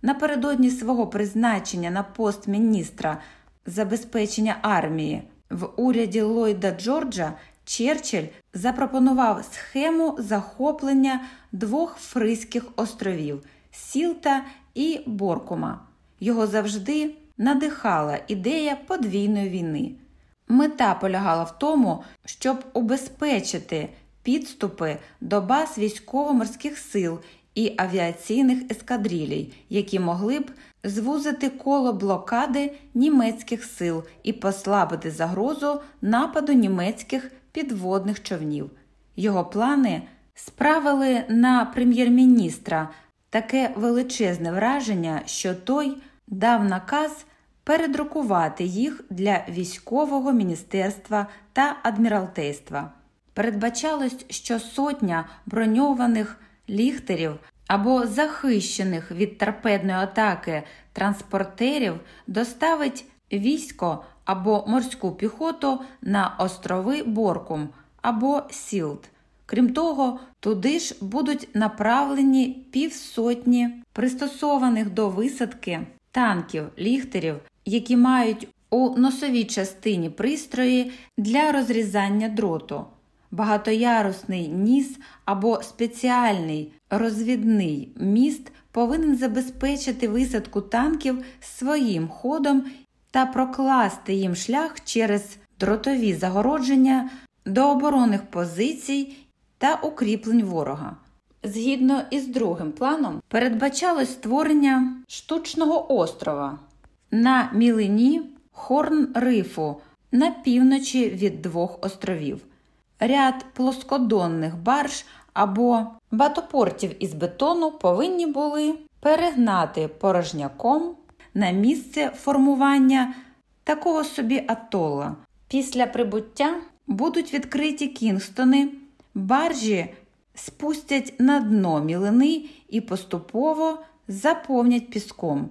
напередодні свого призначення на пост міністра забезпечення армії в уряді Ллойда Джорджа, Черчилль запропонував схему захоплення двох Фризьких островів Сілта і Боркума. Його завжди надихала ідея подвійної війни. Мета полягала в тому, щоб убезпечити підступи до баз військово-морських сил і авіаційних ескадрилій, які могли б звузити коло блокади німецьких сил і послабити загрозу нападу німецьких підводних човнів. Його плани справили на прем'єр-міністра таке величезне враження, що той дав наказ передрукувати їх для військового міністерства та адміралтейства. Передбачалось, що сотня броньованих ліхтерів або захищених від торпедної атаки транспортерів доставить військо або морську піхоту на острови Боркум або Сілт. Крім того, туди ж будуть направлені півсотні пристосованих до висадки танків, ліхтерів, які мають у носовій частині пристрої для розрізання дроту багатоярусний ніс або спеціальний розвідний міст повинен забезпечити висадку танків своїм ходом та прокласти їм шлях через дротові загородження до оборонних позицій та укріплень ворога. Згідно із другим планом, передбачалось створення штучного острова на мілині Хорн Рифу на півночі від двох островів ряд плоскодонних барж або батопортів із бетону повинні були перегнати порожняком на місце формування такого собі атола. Після прибуття будуть відкриті кінгстони, баржі спустять на дно мілини і поступово заповнять піском.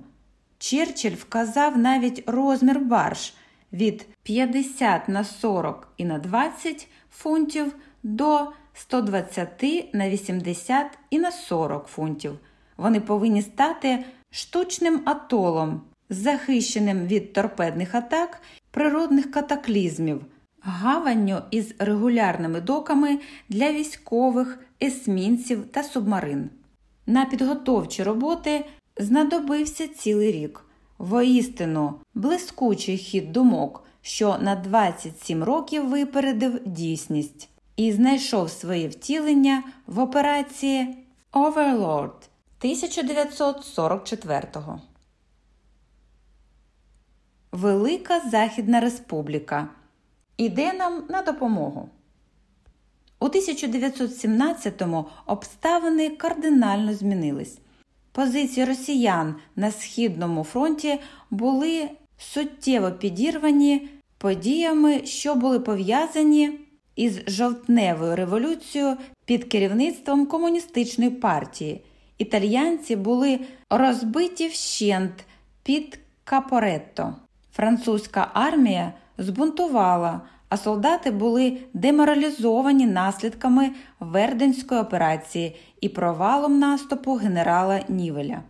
Черчилль вказав навіть розмір барж від 50 на 40 і на 20 фунтів до 120 на 80 і на 40 фунтів. Вони повинні стати штучним атолом, захищеним від торпедних атак, природних катаклізмів, гаванню із регулярними доками для військових, есмінців та субмарин. На підготовчі роботи знадобився цілий рік. Воістину, блискучий хід думок, що на 27 років випередив дійсність і знайшов своє втілення в операції Overlord 1944-го. Велика Західна Республіка іде нам на допомогу. У 1917-му обставини кардинально змінились. Позиції росіян на Східному фронті були суттєво підірвані подіями, що були пов'язані із жовтневою революцією під керівництвом комуністичної партії. Італіянці були розбиті вщент під Капоретто. Французька армія збунтувала, а солдати були деморалізовані наслідками Верденської операції і провалом наступу генерала Нівеля.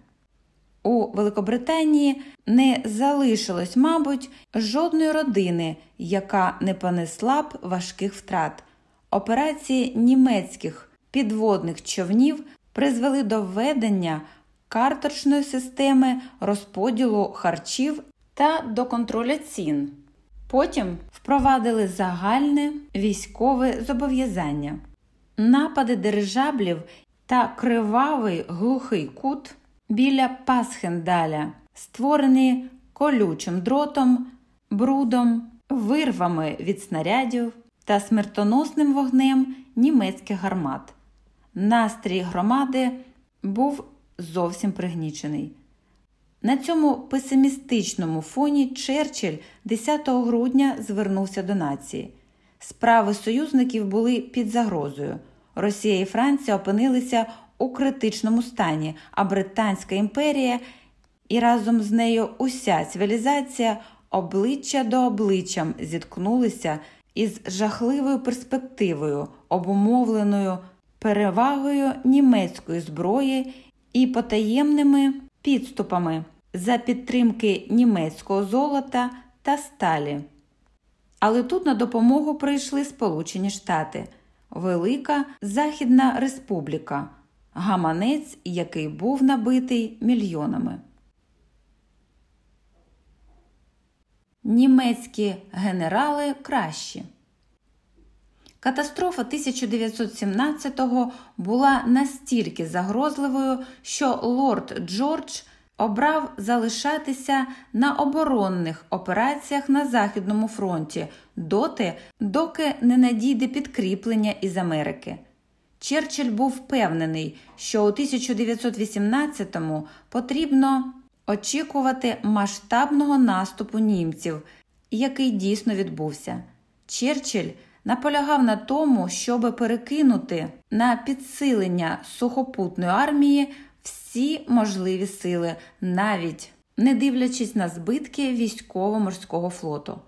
У Великобританії не залишилось, мабуть, жодної родини, яка не понесла б важких втрат. Операції німецьких підводних човнів призвели до введення карторшної системи розподілу харчів та до контролю цін. Потім впровадили загальне військове зобов'язання, напади дирижаблів та кривавий глухий кут біля Пасхендаля, створені колючим дротом, брудом, вирвами від снарядів та смертоносним вогнем німецьких гармат. Настрій громади був зовсім пригнічений. На цьому песимістичному фоні Черчилль 10 грудня звернувся до нації. Справи союзників були під загрозою. Росія і Франція опинилися у критичному стані, а Британська імперія і разом з нею уся цивілізація обличчя до обличчям зіткнулися із жахливою перспективою, обумовленою перевагою німецької зброї і потаємними підступами за підтримки німецького золота та сталі. Але тут на допомогу прийшли Сполучені Штати, Велика Західна Республіка, гаманець, який був набитий мільйонами. Німецькі генерали кращі. Катастрофа 1917-го була настільки загрозливою, що лорд Джордж обрав залишатися на оборонних операціях на Західному фронті доти, доки не надійде підкріплення із Америки. Черчилль був впевнений, що у 1918-му потрібно очікувати масштабного наступу німців, який дійсно відбувся. Черчилль наполягав на тому, щоб перекинути на підсилення сухопутної армії всі можливі сили, навіть не дивлячись на збитки військово-морського флоту.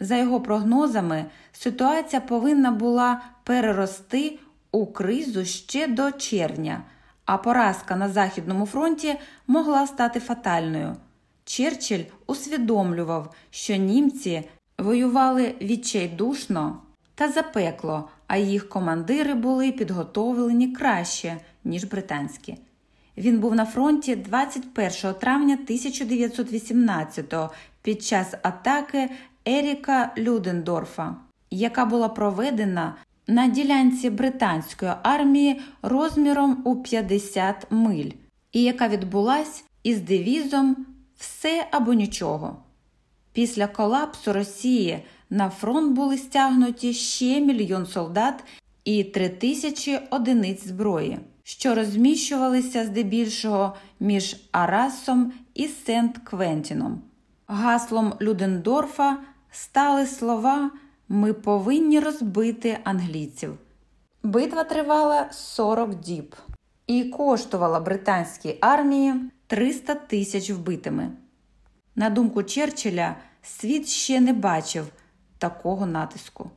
За його прогнозами, ситуація повинна була перерости у кризу ще до червня, а поразка на Західному фронті могла стати фатальною. Черчилль усвідомлював, що німці воювали відчайдушно та запекло, а їх командири були підготовлені краще, ніж британські. Він був на фронті 21 травня 1918-го під час атаки Еріка Людендорфа, яка була проведена на ділянці британської армії розміром у 50 миль, і яка відбулась із девізом Все або нічого. Після колапсу Росії на фронт були стягнуті ще мільйон солдат і три тисячі одиниць зброї, що розміщувалися здебільшого між Арасом і Сент Квентіном. Гаслом Людендорфа стали слова Ми повинні розбити англійців. Битва тривала 40 діб і коштувала британській армії 300 тисяч вбитими. На думку Черчилля, світ ще не бачив такого натиску.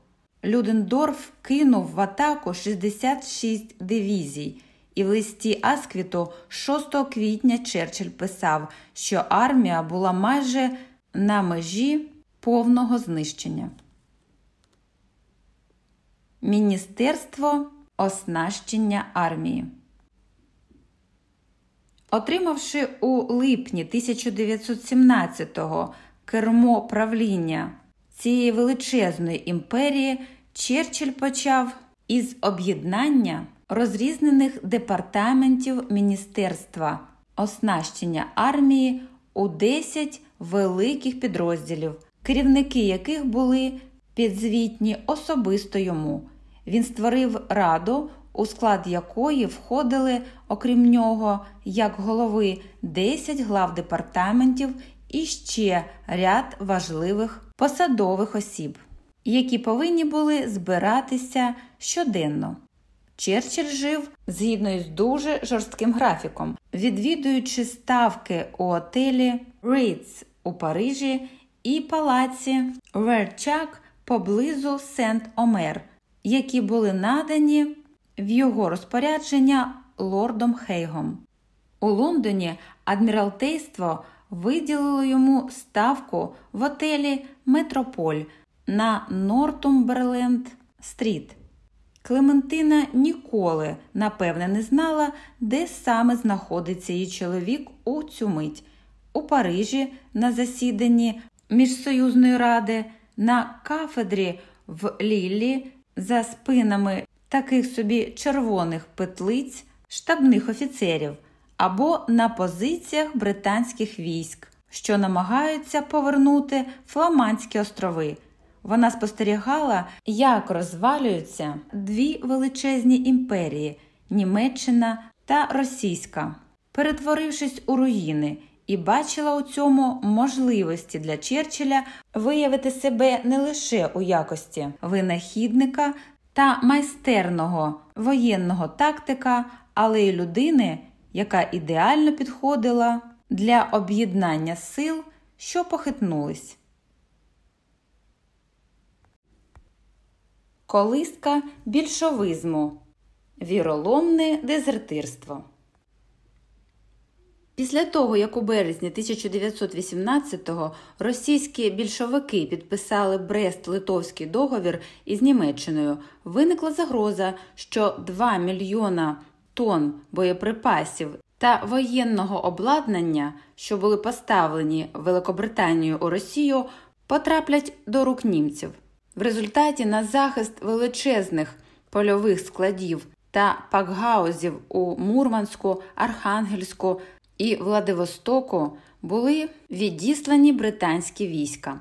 Людендорф кинув в атаку 66 дивізій, і в листі Асквіту 6 квітня Черчилль писав, що армія була майже на межі повного знищення. Міністерство оснащення армії. Отримавши у липні 1917-го кермо правління цієї величезної імперії, Черчилль почав із об'єднання розрізнених департаментів Міністерства оснащення армії у 10 великих підрозділів, керівники яких були підзвітні особисто йому. Він створив раду, у склад якої входили, окрім нього, як голови 10 глав департаментів і ще ряд важливих посадових осіб, які повинні були збиратися щоденно. Черчилль жив згідно із дуже жорстким графіком, відвідуючи ставки у отелі Ritz у Парижі і палаці Верчак поблизу Сент-Омер, які були надані в його розпорядження лордом Хейгом. У Лондоні адміралтейство виділило йому ставку в отелі Метрополь на Нортумберленд Стріт. Клементина ніколи, напевне, не знала, де саме знаходиться її чоловік у цю мить у Парижі на засіданні Міжсоюзної ради, на кафедрі в Ліллі за спинами таких собі червоних петлиць штабних офіцерів або на позиціях британських військ, що намагаються повернути Фламандські острови. Вона спостерігала, як розвалюються дві величезні імперії Німеччина та Російська, перетворившись у руїни, і бачила у цьому можливості для Черчилля виявити себе не лише у якості винахідника та майстерного воєнного тактика, але й людини, яка ідеально підходила для об'єднання сил, що похитнулись. Колиска більшовизму, віроломне дезертирство. Після того, як у березні 1918-го російські більшовики підписали Брест-Литовський договір із Німеччиною, виникла загроза, що 2 мільйона тонн боєприпасів та воєнного обладнання, що були поставлені Великобританією у Росію, потраплять до рук німців. В результаті на захист величезних польових складів та пакгаузів у Мурманську, Архангельську і Владивостоку були відіслані британські війська.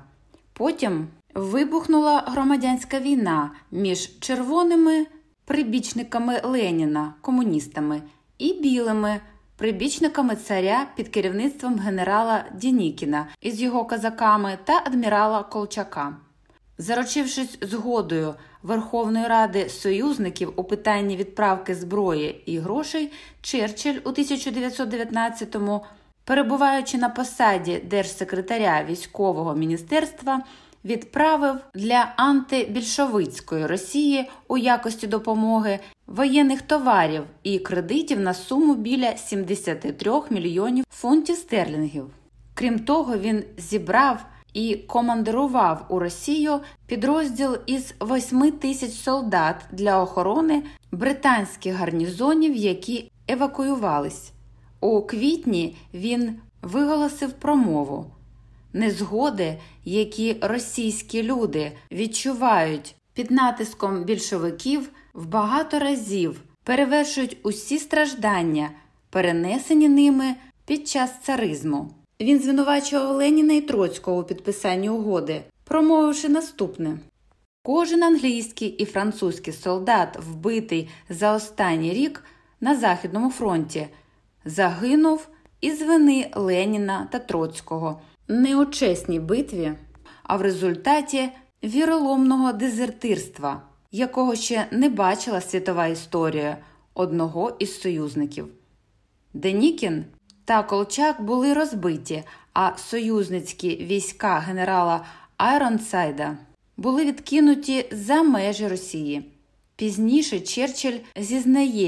Потім вибухнула громадянська війна між червоними прибічниками Леніна, комуністами, і білими прибічниками царя під керівництвом генерала Дінікіна із його казаками та адмірала Колчака. Заручившись згодою Верховної Ради союзників у питанні відправки зброї і грошей, Черчилль у 1919-му, перебуваючи на посаді держсекретаря військового міністерства, відправив для антибільшовицької Росії у якості допомоги воєнних товарів і кредитів на суму біля 73 мільйонів фунтів стерлінгів. Крім того, він зібрав і командирував у Росію підрозділ із 8 тисяч солдат для охорони британських гарнізонів, які евакуювались. У квітні він виголосив промову. Незгоди, які російські люди відчувають під натиском більшовиків, в багато разів перевершують усі страждання, перенесені ними під час царизму. Він звинувачував Леніна і Троцького у підписанні угоди, промовивши наступне: кожен англійський і французький солдат, вбитий за останній рік на Західному фронті, загинув із вини Леніна та Троцького не у чесній битві, а в результаті віроломного дезертирства, якого ще не бачила світова історія одного із союзників. Денікін та Колчак були розбиті, а союзницькі війська генерала Айронсайда були відкинуті за межі Росії. Пізніше Черчилль зізнає.